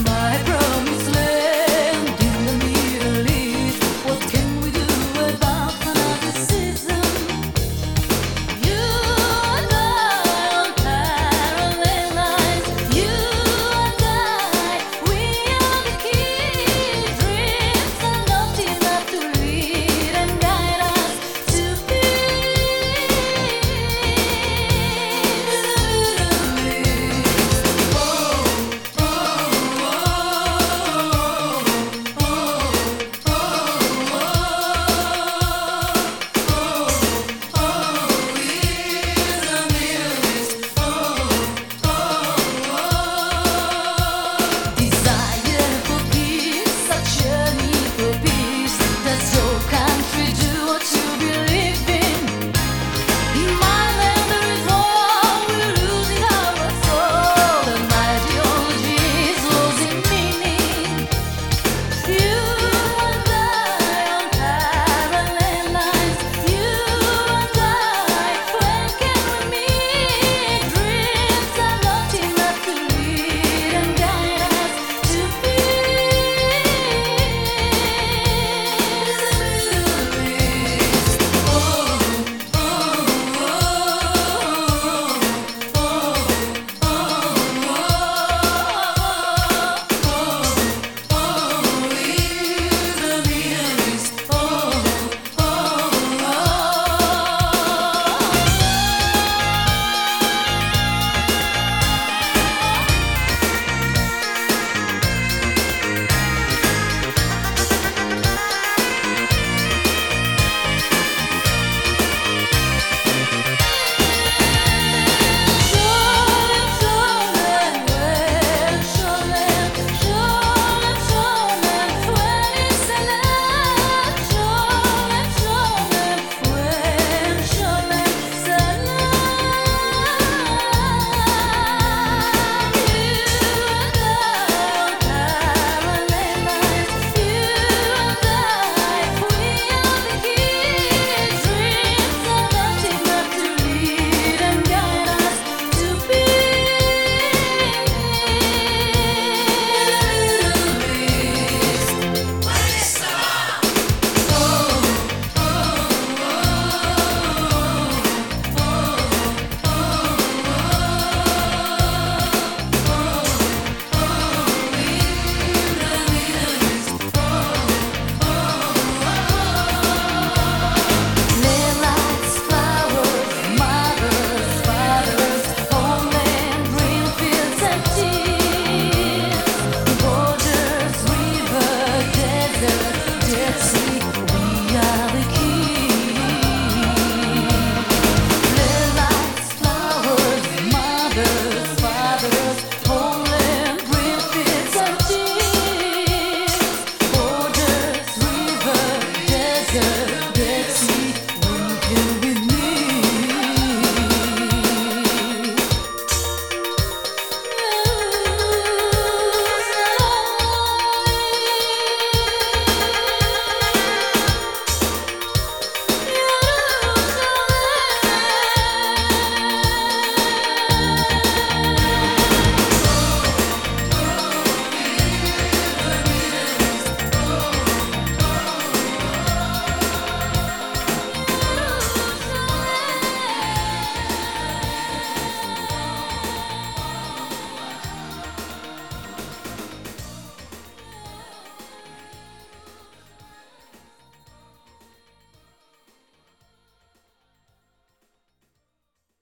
my brother.